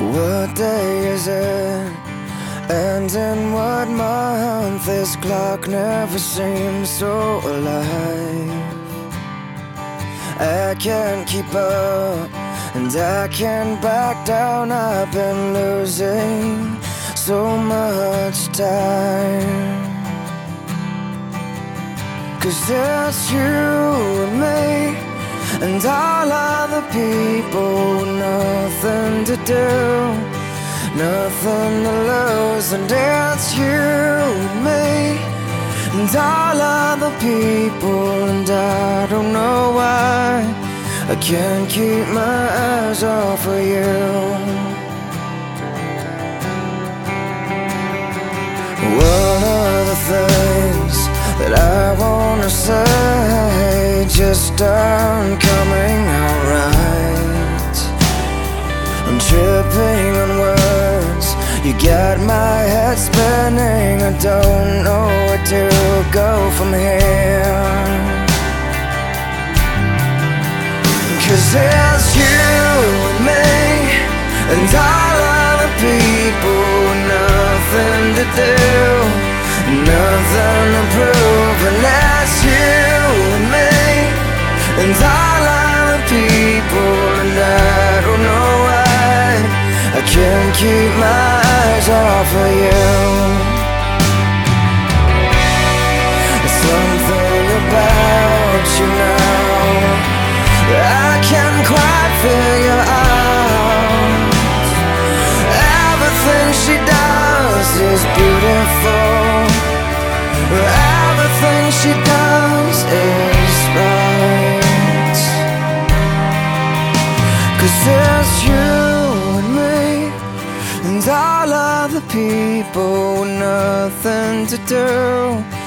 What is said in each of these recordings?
What day is it? And in what month? This clock never seems so alive. I can't keep up, and I can't back down. I've been losing so much time. Cause it's you and me, and all other people nothing to do. Nothing to lose, and it's you and me, and all other people, and I don't know why I can't keep my eyes off of you. One of the things that I wanna say just aren't got my head spinning. I don't know where to go from here. Cause it's you and me, and all other people nothing to do, nothing to prove, Everything she does is right. Cause there's you and me And all other people with nothing to do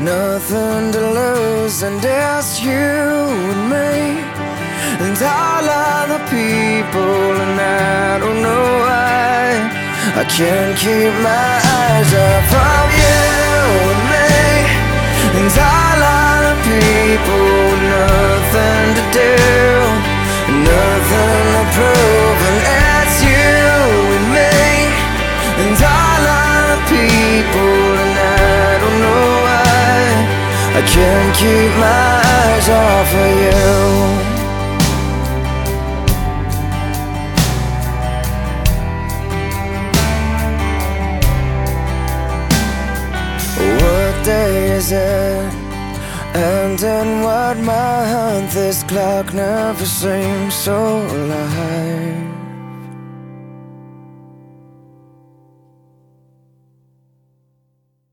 Nothing to lose. And it's you and me and all other people, and I don't know why. I can't keep my eyes off of you and all other people, nothing to do, nothing to prove, and it's you and me, and all other people, and I don't know why I can't keep my eyes off of you. It? And in what month? This clock never seems so alive.